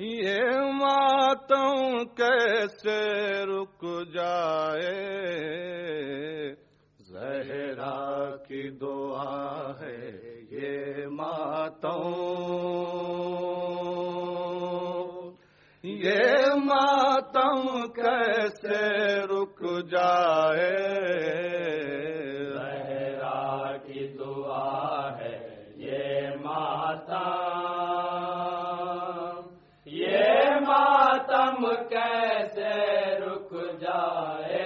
یہ ماتم کیسے رک جائے؟ زہرا کی دعا ہے یہ ماتم یہ ماتم کیسے رک جائے؟ ماتم کیسے رک جائے؟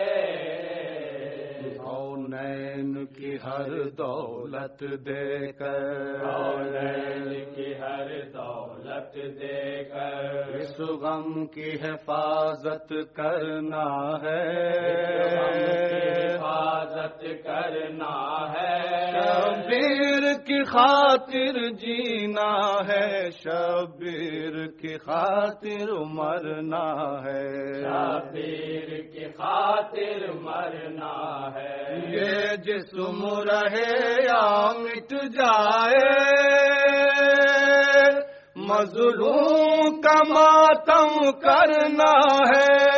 کونین کی ہر دولت دے کر اولین کی ہر دولت دے کر۔ اس غم کی حفاظت کرنا ہے۔ حفاظت کرنا ہے۔ شبیر کی خاطر جینا ہے۔ شبیر کی خاطر مرنا ہے۔ شبیر کی خاطر مرنا ہے۔ یہ جسم رہے یا مٹ جائے۔ مظلوم کا ماتم کرنا ہے۔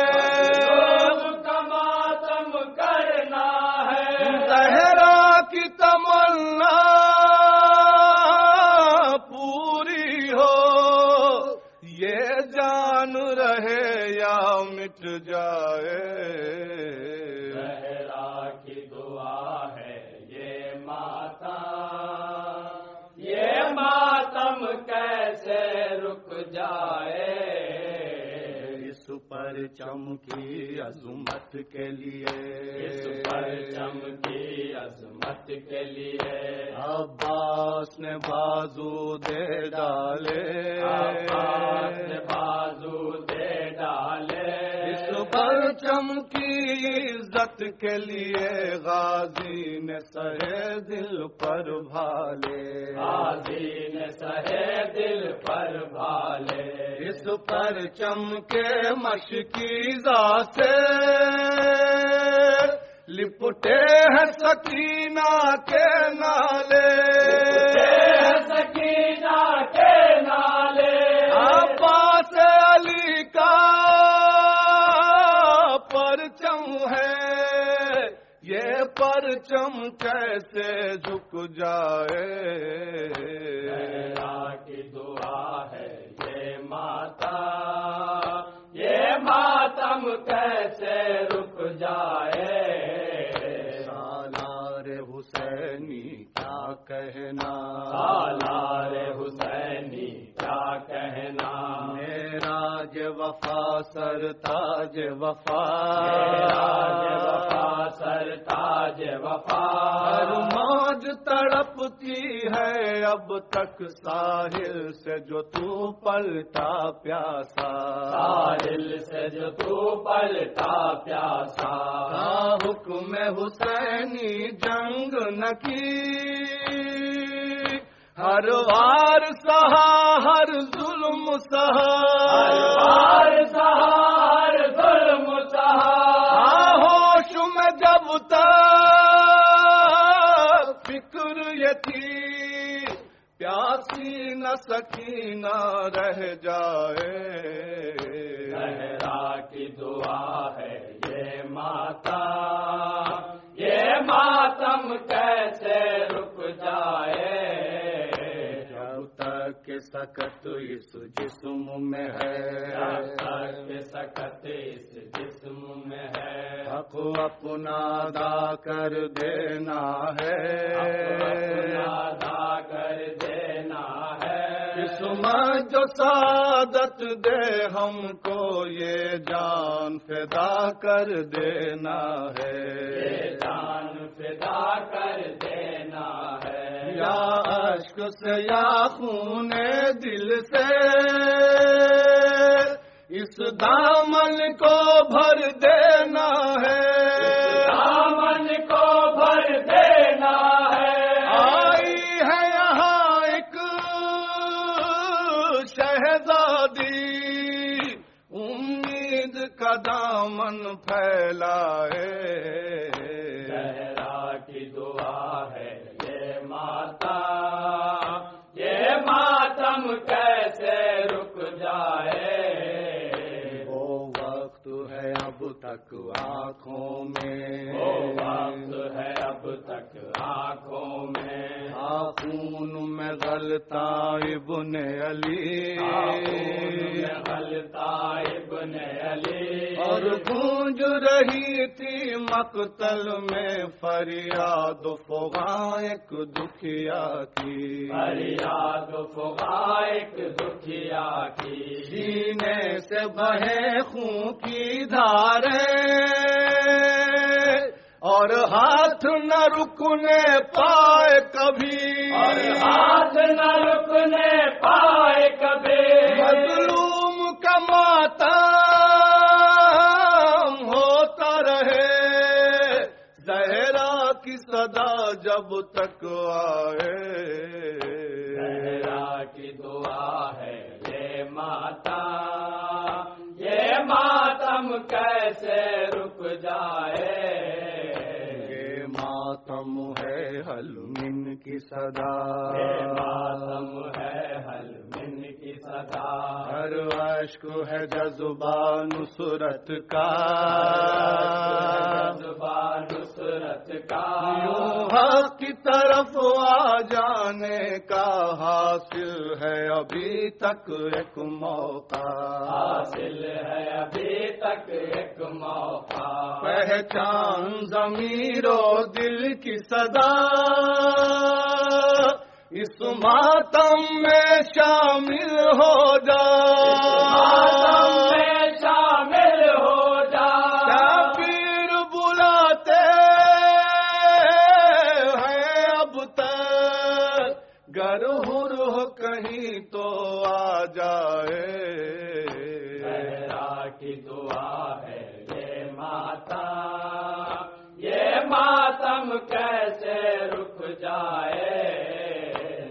کرنا ہے۔ زہرا کی تمنا چمکی عظمت کے لیے۔ اس پر چمکی عظمت کے لیے۔ عباس نے بازو دے ڈالے۔ آباد نے بازو دے ڈالے۔ اس پر چمکی عزت کے لیے غازی نے سہے دل پر بھالے۔ غازی نے سہے دل پر بھالے۔ اس پر چمکے مشکی سے۔ لپٹے ہیں سکینہ کے نالے۔ یہ پرچم کیسے جھک جائے؟ کی دعا ہے یہ ماتا یہ ماتم کیسے رک جائے؟ سالار حسینی کیا کہنا؟ سالار حسینی کیا کہنا؟ میرا وفا سر تاج وفا ہر موج تڑپتی ہے اب تک ساحل سے جو تو پلٹا پیاسا۔ ساحل سے جو تو پلٹا پیاسا۔ حکم حسینی جنگ نہ کی۔ ہر وار سہا ہر ظلم ہر سہا سکینہ رہ جائے۔ کی دعا ہے یہ ماتا یہ ماتم کیسے رک جائے؟ جب تک سکت اس جسم میں ہے تک سکت اس جسم میں ہے حق اپنا ادا کر دینا ہے۔ ادا کر دینا جو سعادت دے ہم کو یہ جان فدا کر دینا یہ ہے جان فدا کر دینا ہے۔ یا اشک سے یا خون دل سے۔ اس دامن کو بھر دینا ہے۔ شہزادی امید کا دامن پھیلائے۔ کی دعا ہے یہ ماتا یہ ماتم کیسے رک جائے؟ وہ وقت ہے اب تک آنکھوں میں۔ وہ وقت ہے اب تک آنکھوں میں۔ خون غلطہ ابن علی ابن علی۔ اور گونج رہی تھی مقتل میں فریاد فغا ایک دکھیا کی۔ فریاد فغا ایک دکھیا کی۔ سینے سے بہے خون کی دھاریں اور ہاتھ نہ رکنے پائے کبھی۔ اور ہاتھ نہ رکنے پائے کبھی۔ مظلوم کا ماتم ہوتا رہے۔ زہرا کی صدا جب تک آئے۔ زہرا کی دعا ہے یہ ماتا یہ ماتم کیسے رک جائے؟ ماتم ہے حلمن کی صدا ماتم ہے حل من کی صدا ہر اشک ہے جذبہ نصرت کا زبان نصرت کا حق کی طرف کا حاصل ہے ابھی تک ایک موقع۔ حاصل ہے ابھی تک ایک موقع۔ پہچان ضمیر و دل کی صدا۔ اس ماتم میں شامل ہو جا۔ گر ہر کہیں تو آ جائے۔ کی دعا ہے یہ ماتا یہ ماتم کیسے رک جائے؟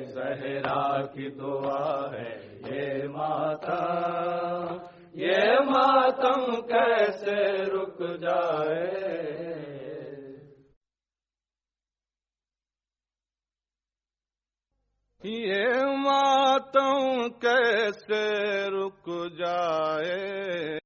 زہرا کی دعا ہے یہ ماتا یہ ماتم کیسے رک جائے؟ یہ ماتم کیسے رک جائے؟